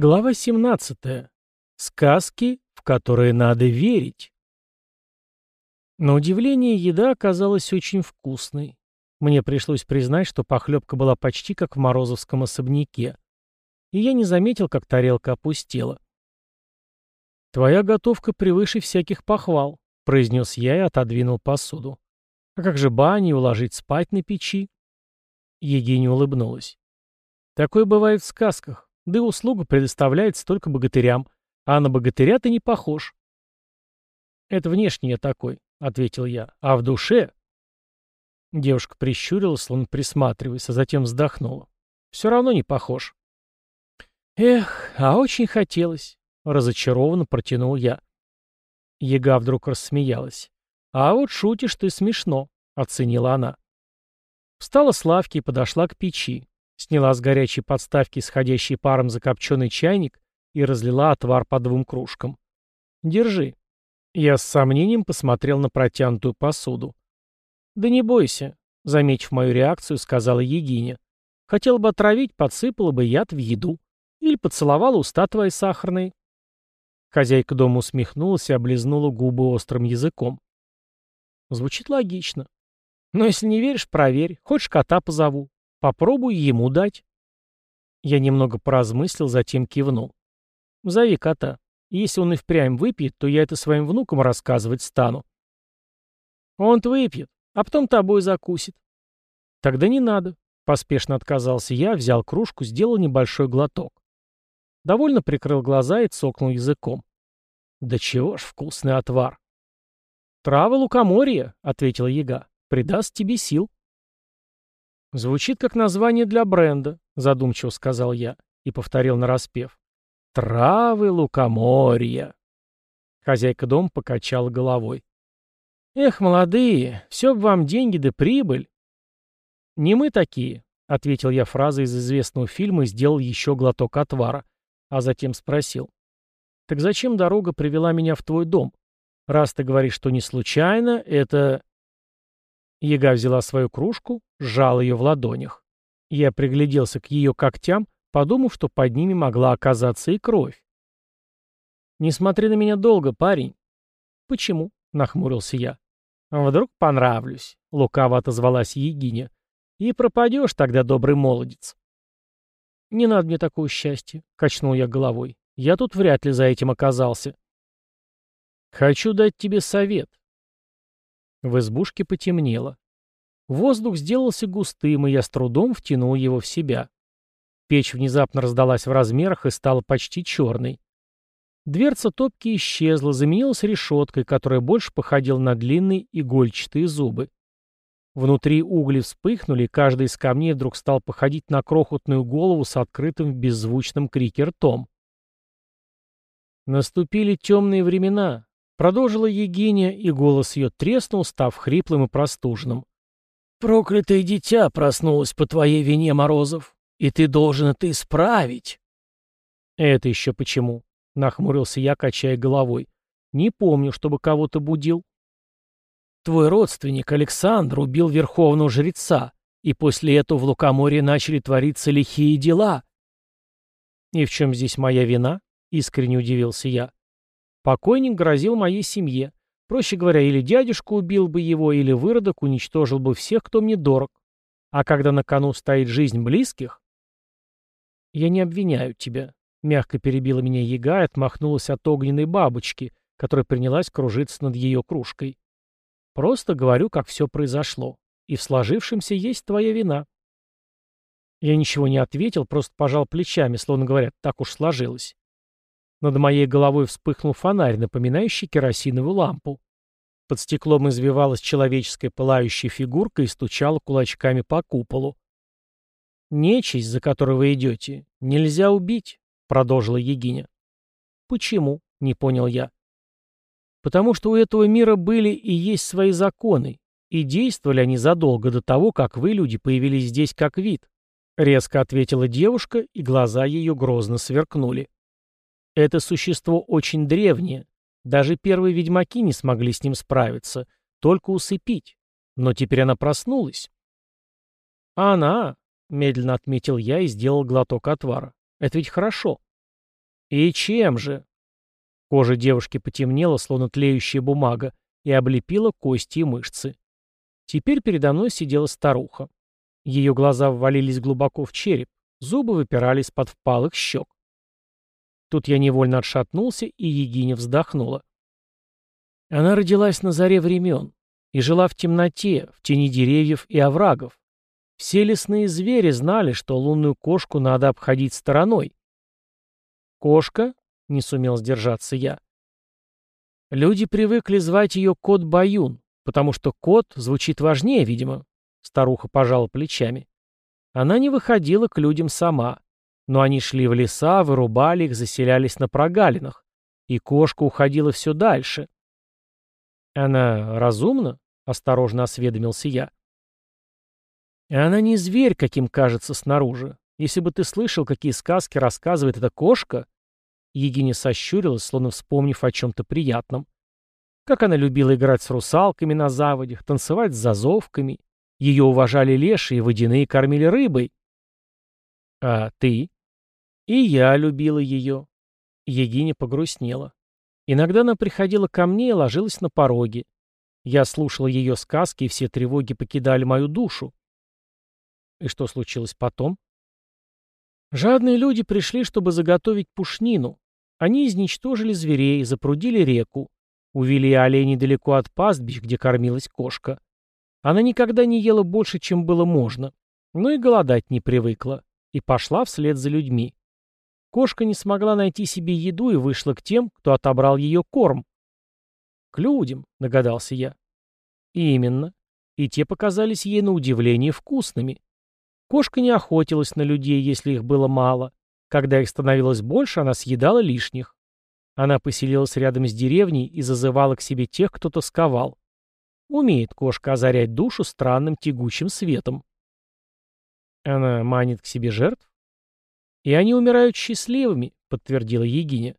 Глава 17. Сказки, в которые надо верить. На удивление, еда оказалась очень вкусной. Мне пришлось признать, что похлебка была почти как в морозовском особняке. И я не заметил, как тарелка опустела. «Твоя готовка превыше всяких похвал», — произнес я и отодвинул посуду. «А как же бани уложить спать на печи?» Егиня улыбнулась. «Такое бывает в сказках. Да и услуга предоставляется только богатырям. А на богатыря ты не похож. «Это внешне я такой», — ответил я. «А в душе...» Девушка прищурилась, словно присматриваясь, а затем вздохнула. «Все равно не похож». «Эх, а очень хотелось», — разочарованно протянул я. Яга вдруг рассмеялась. «А вот шутишь ты смешно», — оценила она. Встала с лавки и подошла к печи. Сняла с горячей подставки сходящий паром закопченный чайник и разлила отвар по двум кружкам. «Держи». Я с сомнением посмотрел на протянутую посуду. «Да не бойся», — заметив мою реакцию, сказала Егиня. «Хотела бы отравить, подсыпала бы яд в еду. Или поцеловала уста твои сахарные». Хозяйка дома усмехнулась и облизнула губы острым языком. Звучит логично. Но если не веришь, проверь. Хочешь, кота позову. Попробуй ему дать. Я немного поразмыслил, затем кивнул. Зови кота. Если он и впрямь выпьет, то я это своим внукам рассказывать стану. Он-то выпьет, а потом тобой закусит. Тогда не надо. Поспешно отказался я, взял кружку, сделал небольшой глоток. Довольно прикрыл глаза и цокнул языком. Да чего ж вкусный отвар. Трава лукоморья, ответила яга, придаст тебе сил. «Звучит как название для бренда», — задумчиво сказал я и повторил нараспев. «Травы лукоморья». Хозяйка дома покачала головой. «Эх, молодые, все б вам деньги да прибыль». «Не мы такие», — ответил я фразой из известного фильма и сделал еще глоток отвара, а затем спросил. «Так зачем дорога привела меня в твой дом? Раз ты говоришь, что не случайно, это...» Яга взяла свою кружку, сжал ее в ладонях. Я пригляделся к ее когтям, подумав, что под ними могла оказаться и кровь. «Не смотри на меня долго, парень». «Почему?» — нахмурился я. «Вдруг понравлюсь», — лукаво отозвалась Егиня. «И пропадешь тогда, добрый молодец». «Не надо мне такого счастья», — качнул я головой. «Я тут вряд ли за этим оказался». «Хочу дать тебе совет», в избушке потемнело. Воздух сделался густым, и я с трудом втянул его в себя. Печь внезапно раздалась в размерах и стала почти черной. Дверца топки исчезла, заменилась решеткой, которая больше походила на длинные игольчатые зубы. Внутри угли вспыхнули, и каждый из камней вдруг стал походить на крохотную голову с открытым в беззвучном крике ртом. Наступили темные времена, Продолжила Егиня, и голос ее треснул, став хриплым и простужным. «Проклятое дитя проснулось по твоей вине, Морозов, и ты должен это исправить». «Это еще почему?» — нахмурился я, качая головой. «Не помню, чтобы кого-то будил». «Твой родственник Александр убил верховного жреца, и после этого в Лукоморье начали твориться лихие дела». «И в чем здесь моя вина?» — искренне удивился я. Покойник грозил моей семье. Проще говоря, или дядюшка убил бы его, или выродок уничтожил бы всех, кто мне дорог. А когда на кону стоит жизнь близких... Я не обвиняю тебя. Мягко перебила меня яга и отмахнулась от огненной бабочки, которая принялась кружиться над ее кружкой. Просто говорю, как все произошло. И в сложившемся есть твоя вина. Я ничего не ответил, просто пожал плечами, словно говорят, так уж сложилось. Над моей головой вспыхнул фонарь, напоминающий керосиновую лампу. Под стеклом извивалась человеческая пылающая фигурка и стучала кулачками по куполу. «Нечисть, за которой вы идете, нельзя убить», — продолжила Егиня. «Почему?» — не понял я. «Потому что у этого мира были и есть свои законы, и действовали они задолго до того, как вы, люди, появились здесь как вид», — резко ответила девушка, и глаза ее грозно сверкнули. Это существо очень древнее. Даже первые ведьмаки не смогли с ним справиться, только усыпить. Но теперь она проснулась. А она, медленно отметил я и сделал глоток отвара. Это ведь хорошо. «И чем же?» Кожа девушки потемнела, словно тлеющая бумага, и облепила кости и мышцы. Теперь передо мной сидела старуха. Ее глаза ввалились глубоко в череп, зубы выпирали из-под впалых щек. Тут я невольно отшатнулся, и Егиня вздохнула. Она родилась на заре времен и жила в темноте, в тени деревьев и оврагов. Все лесные звери знали, что лунную кошку надо обходить стороной. «Кошка?» — не сумел сдержаться я. Люди привыкли звать ее кот Баюн, потому что кот звучит важнее, видимо. Старуха пожала плечами. Она не выходила к людям сама, но они шли в леса, вырубали их, заселялись на прогалинах, и кошка уходила все дальше. Она разумна? Осторожно осведомился я. Она не зверь, каким кажется снаружи. Если бы ты слышал, какие сказки рассказывает эта кошка, Егиня сощурилась, словно вспомнив о чем-то приятном. Как она любила играть с русалками на заводях, танцевать с зазовками. Ее уважали леши и водяные кормили рыбой. А ты? И я любила ее. Егиня погрустнела. Иногда она приходила ко мне и ложилась на пороге. Я слушала ее сказки, и все тревоги покидали мою душу. И что случилось потом? Жадные люди пришли, чтобы заготовить пушнину. Они изничтожили зверей, запрудили реку, увели оленей далеко от пастбищ, где кормилась кошка. Она никогда не ела больше, чем было можно, но и голодать не привыкла, и пошла вслед за людьми. Кошка не смогла найти себе еду и вышла к тем, кто отобрал ее корм. «К людям», — догадался я. «Именно. И те показались ей на удивление вкусными. Кошка не охотилась на людей, если их было мало. Когда их становилось больше, она съедала лишних. Она поселилась рядом с деревней и зазывала к себе тех, кто тосковал. Умеет кошка озарять душу странным тягучим светом. Она манит к себе жертв? И они умирают счастливыми, подтвердила Егиня.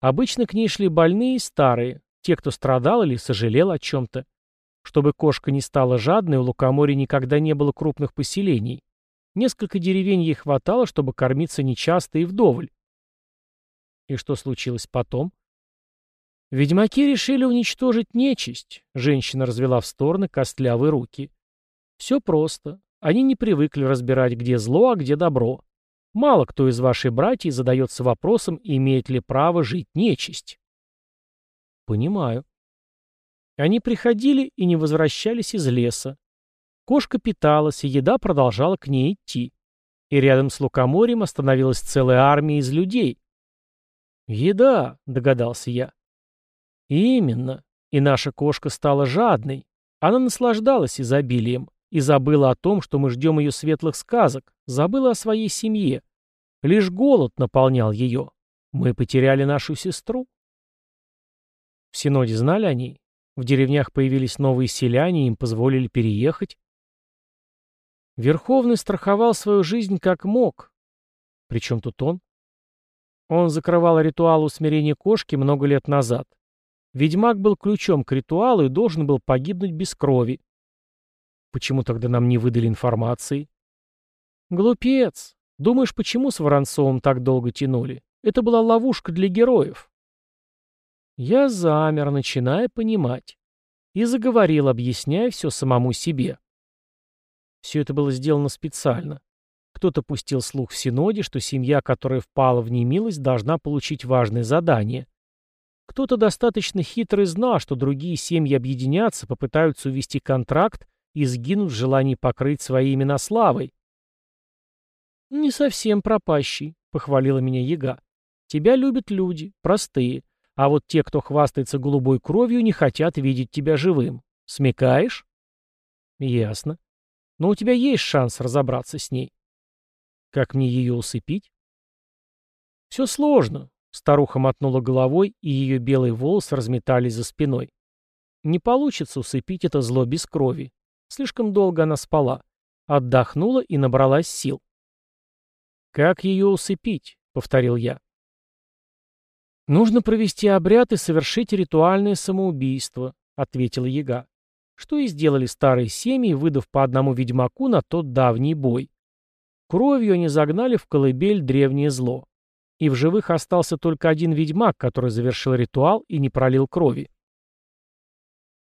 Обычно к ней шли больные и старые, те, кто страдал или сожалел о чем-то. Чтобы кошка не стала жадной, у Лукоморья никогда не было крупных поселений. Несколько деревень ей хватало, чтобы кормиться нечасто и вдоволь. И что случилось потом? Ведьмаки решили уничтожить нечисть. Женщина развела в стороны костлявые руки. Все просто. Они не привыкли разбирать, где зло, а где добро. Мало кто из вашей братьев задается вопросом, имеет ли право жить нечисть. Понимаю. Они приходили и не возвращались из леса. Кошка питалась, и еда продолжала к ней идти. И рядом с лукоморьем остановилась целая армия из людей. «Еда», — догадался я. «Именно. И наша кошка стала жадной. Она наслаждалась изобилием и забыла о том, что мы ждем ее светлых сказок, забыла о своей семье. Лишь голод наполнял ее. Мы потеряли нашу сестру». В Синоде знали о ней? В деревнях появились новые селяне, им позволили переехать. Верховный страховал свою жизнь как мог. Причем тут он? Он закрывал ритуал усмирения кошки много лет назад. Ведьмак был ключом к ритуалу и должен был погибнуть без крови. Почему тогда нам не выдали информации? Глупец. Думаешь, почему с Воронцовым так долго тянули? Это была ловушка для героев. Я замер, начиная понимать. И заговорил, объясняя все самому себе. Все это было сделано специально. Кто-то пустил слух в Синоде, что семья, которая впала в немилость, должна получить важное задание. Кто-то достаточно хитрый знал, что другие семьи объединятся, попытаются увести контракт и сгинут в желании покрыть свои имена славой. «Не совсем пропащий», — похвалила меня яга. «Тебя любят люди, простые, а вот те, кто хвастается голубой кровью, не хотят видеть тебя живым. Смекаешь?» «Ясно. Но у тебя есть шанс разобраться с ней. Как мне ее усыпить? Все сложно. Старуха мотнула головой, и ее белые волосы разметались за спиной. Не получится усыпить это зло без крови. Слишком долго она спала. Отдохнула и набралась сил. «Как ее усыпить?» — повторил я. «Нужно провести обряд и совершить ритуальное самоубийство», — ответила яга что и сделали старые семьи, выдав по одному ведьмаку на тот давний бой. Кровью они загнали в колыбель древнее зло. и в живых остался только один ведьмак, который завершил ритуал и не пролил крови.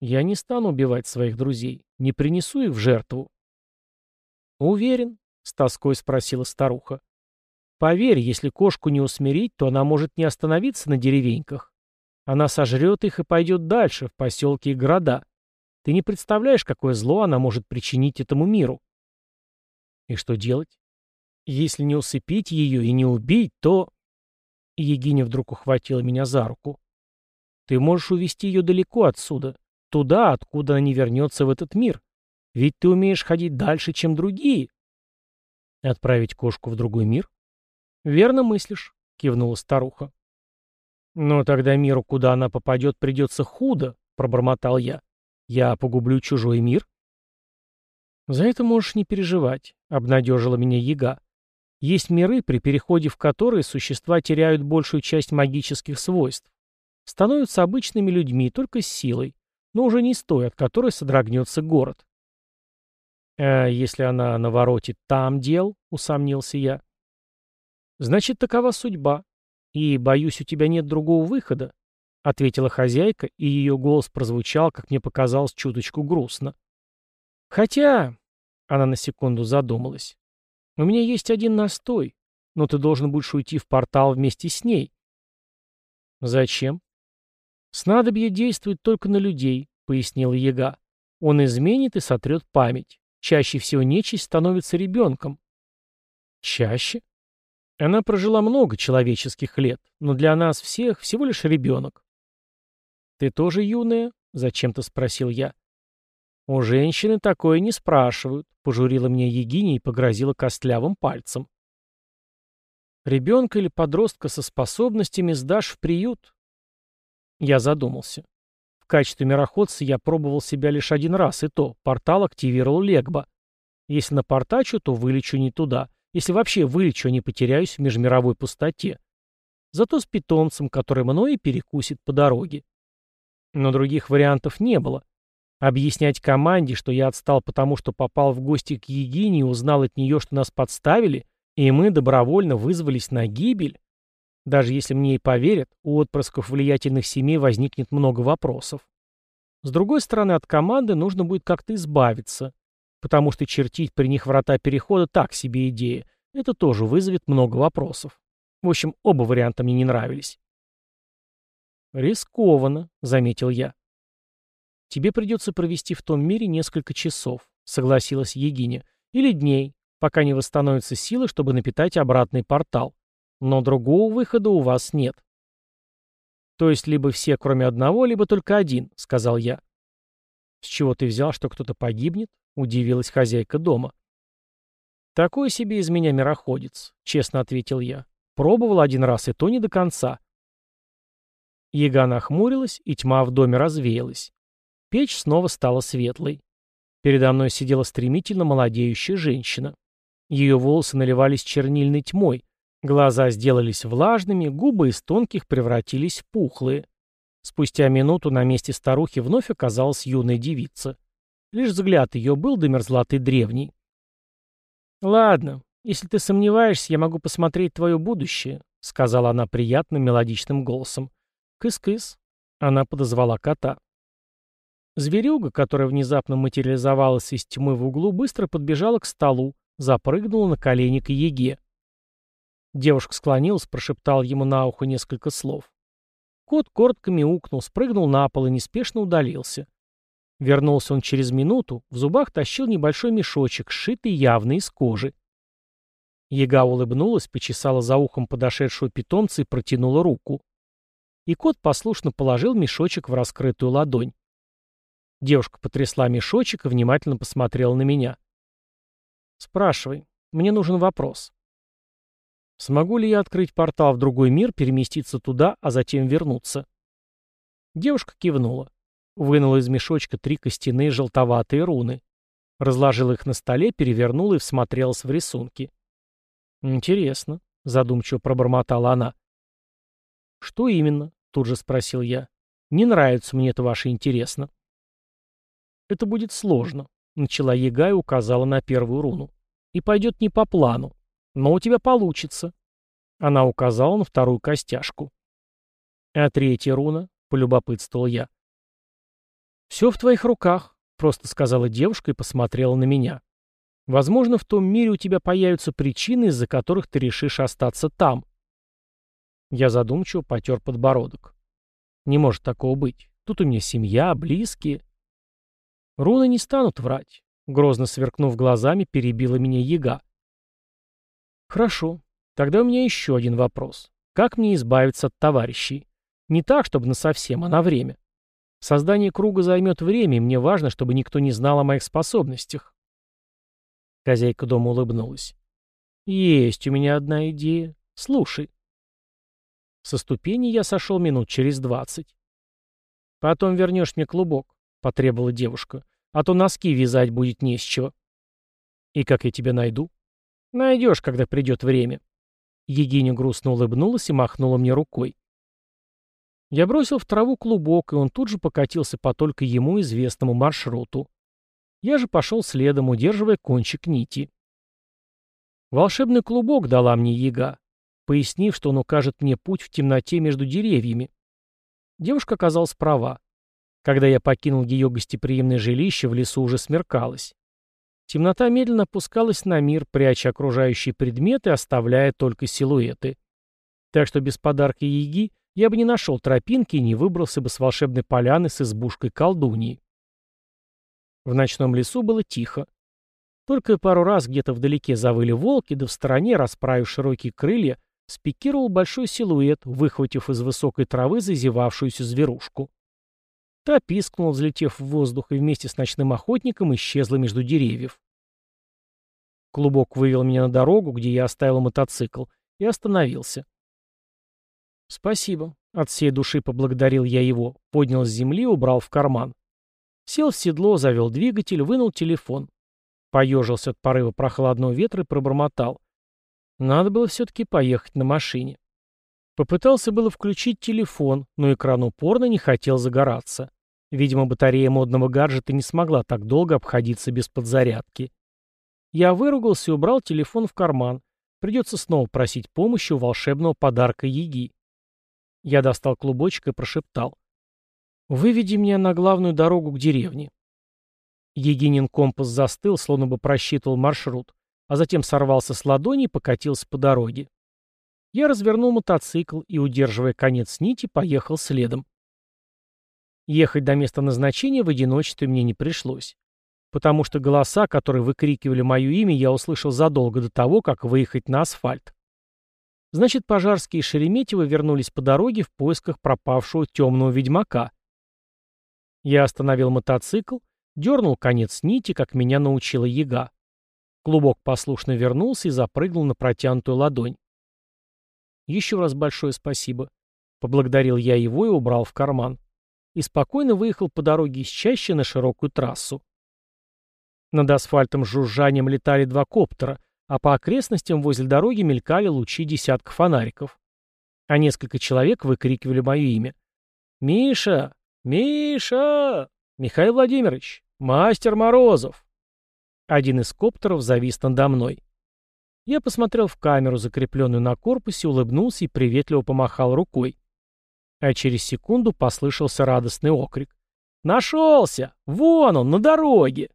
Я не стану убивать своих друзей, не принесу их в жертву. Уверен, с тоской спросила старуха. Поверь, если кошку не усмирить, то она может не остановиться на деревеньках. Она сожрет их и пойдет дальше, в поселки и города. Ты не представляешь, какое зло она может причинить этому миру. И что делать? Если не усыпить ее и не убить, то... Егиня вдруг ухватила меня за руку. Ты можешь увести ее далеко отсюда, туда, откуда она не вернется в этот мир. Ведь ты умеешь ходить дальше, чем другие. Отправить кошку в другой мир? Верно мыслишь, кивнула старуха. Но тогда миру, куда она попадет, придется худо, пробормотал я. Я погублю чужой мир? За это можешь не переживать, обнадежила меня яга. Есть миры, при переходе в которые существа теряют большую часть магических свойств. Становятся обычными людьми, только с силой, но уже не с той, от которой содрогнется город. «А если она наворотит там дел?» — усомнился я. «Значит, такова судьба. И, боюсь, у тебя нет другого выхода», — ответила хозяйка, и ее голос прозвучал, как мне показалось, чуточку грустно. «Хотя...» — она на секунду задумалась. У меня есть один настой, но ты должен будешь уйти в портал вместе с ней. Зачем? Снадобье действует только на людей, пояснил Яга. Он изменит и сотрет память. Чаще всего нечисть становится ребенком. Чаще? Она прожила много человеческих лет, но для нас всех всего лишь ребенок. «Ты тоже юная?» — зачем-то спросил я. «У женщины такое не спрашивают», — пожурила меня Егиня и погрозила костлявым пальцем. «Ребенка или подростка со способностями сдашь в приют?» Я задумался. В качестве мироходца я пробовал себя лишь один раз, и то портал активировал Легба. Если напортачу, то вылечу не туда. Если вообще вылечу, а не потеряюсь в межмировой пустоте. Зато с питомцем, который мной перекусит по дороге. Но других вариантов не было. Объяснять команде, что я отстал потому, что попал в гости к Егине и узнал от нее, что нас подставили, и мы добровольно вызвались на гибель? Даже если мне и поверят, у отпрысков влиятельных семей возникнет много вопросов. С другой стороны, от команды нужно будет как-то избавиться, потому что чертить при них врата перехода так себе идея. Это тоже вызовет много вопросов. В общем, оба варианта мне не нравились. «Рискованно», — заметил я. «Тебе придется провести в том мире несколько часов», — согласилась Егиня. «Или дней, пока не восстановятся силы, чтобы напитать обратный портал. Но другого выхода у вас нет». «То есть либо все, кроме одного, либо только один», — сказал я. «С чего ты взял, что кто-то погибнет?» — удивилась хозяйка дома. «Такой себе из меня мироходец», — честно ответил я. «Пробовал один раз, и то не до конца». Яга нахмурилась, и тьма в доме развеялась. Печь снова стала светлой. Передо мной сидела стремительно молодеющая женщина. Ее волосы наливались чернильной тьмой, глаза сделались влажными, губы из тонких превратились в пухлые. Спустя минуту на месте старухи вновь оказалась юная девица. Лишь взгляд ее был до мерзлоты древний. «Ладно, если ты сомневаешься, я могу посмотреть твое будущее», — сказала она приятным мелодичным голосом. «Кыс-кыс», — она подозвала кота. Зверюга, которая внезапно материализовалась из тьмы в углу, быстро подбежала к столу, запрыгнула на колени к Еге. Девушка склонилась, прошептала ему на ухо несколько слов. Кот коротко мяукнул, спрыгнул на пол и неспешно удалился. Вернулся он через минуту, в зубах тащил небольшой мешочек, сшитый явно из кожи. Ега улыбнулась, почесала за ухом подошедшего питомца и протянула руку. И кот послушно положил мешочек в раскрытую ладонь. Девушка потрясла мешочек и внимательно посмотрела на меня. «Спрашивай. Мне нужен вопрос». «Смогу ли я открыть портал в другой мир, переместиться туда, а затем вернуться?» Девушка кивнула. Вынула из мешочка три костяные желтоватые руны. Разложила их на столе, перевернула и всмотрелась в рисунки. «Интересно», — задумчиво пробормотала она. «Что именно?» — тут же спросил я. «Не нравится мне это ваше интересно». «Это будет сложно», — начала Яга и указала на первую руну. «И пойдет не по плану. Но у тебя получится». Она указала на вторую костяшку. «А третья руна?» — полюбопытствовал я. «Все в твоих руках», — просто сказала девушка и посмотрела на меня. «Возможно, в том мире у тебя появятся причины, из-за которых ты решишь остаться там». Я задумчиво потер подбородок. «Не может такого быть. Тут у меня семья, близкие». «Руны не станут врать», — грозно сверкнув глазами, перебила меня яга. «Хорошо. Тогда у меня еще один вопрос. Как мне избавиться от товарищей? Не так, чтобы насовсем, а на время. Создание круга займет время, и мне важно, чтобы никто не знал о моих способностях. Хозяйка дома улыбнулась. Есть у меня одна идея. Слушай. Со ступени я сошел минут через двадцать. Потом вернешь мне клубок, потребовала девушка, а то носки вязать будет не с чего. И как я тебя найду? Найдешь, когда придет время. Егиня грустно улыбнулась и махнула мне рукой. Я бросил в траву клубок, и он тут же покатился по только ему известному маршруту. Я же пошел следом, удерживая кончик нити. Волшебный клубок дала мне яга, пояснив, что он укажет мне путь в темноте между деревьями. Девушка оказалась права. Когда я покинул ее гостеприимное жилище, в лесу уже смеркалось. Темнота медленно опускалась на мир, пряча окружающие предметы, оставляя только силуэты. Так что без подарка Яги я бы не нашел тропинки и не выбрался бы с волшебной поляны с избушкой колдуньи. В ночном лесу было тихо. Только пару раз где-то вдалеке завыли волки, да в стороне, расправив широкие крылья, спикировал большой силуэт, выхватив из высокой травы зазевавшуюся зверушку. Та пискнула, взлетев в воздух, и вместе с ночным охотником исчезла между деревьев. Клубок вывел меня на дорогу, где я оставил мотоцикл, и остановился. «Спасибо», — от всей души поблагодарил я его, поднял с земли убрал в карман. Сел в седло, завел двигатель, вынул телефон. Поежился от порыва прохладного ветра и пробормотал. Надо было все-таки поехать на машине. Попытался было включить телефон, но экран упорно не хотел загораться. Видимо, батарея модного гаджета не смогла так долго обходиться без подзарядки. Я выругался и убрал телефон в карман. Придется снова просить помощи у волшебного подарка Яги. Я достал клубочек и прошептал. «Выведи меня на главную дорогу к деревне». Егинин компас застыл, словно бы просчитывал маршрут, а затем сорвался с ладони и покатился по дороге. Я развернул мотоцикл и, удерживая конец нити, поехал следом. Ехать до места назначения в одиночестве мне не пришлось, потому что голоса, которые выкрикивали мое имя, я услышал задолго до того, как выехать на асфальт. Значит, Пожарские и Шереметьево вернулись по дороге в поисках пропавшего темного ведьмака. Я остановил мотоцикл, дернул конец нити, как меня научила яга. Клубок послушно вернулся и запрыгнул на протянутую ладонь. «Еще раз большое спасибо». Поблагодарил я его и убрал в карман. И спокойно выехал по дороге из чаще на широкую трассу. Над асфальтом с жужжанием летали два коптера, а по окрестностям возле дороги мелькали лучи десятка фонариков. А несколько человек выкрикивали мое имя. «Миша! Миша! Михаил Владимирович! Мастер Морозов!» Один из коптеров завис надо мной. Я посмотрел в камеру, закрепленную на корпусе, улыбнулся и приветливо помахал рукой. А через секунду послышался радостный окрик. «Нашелся! Вон он, на дороге!»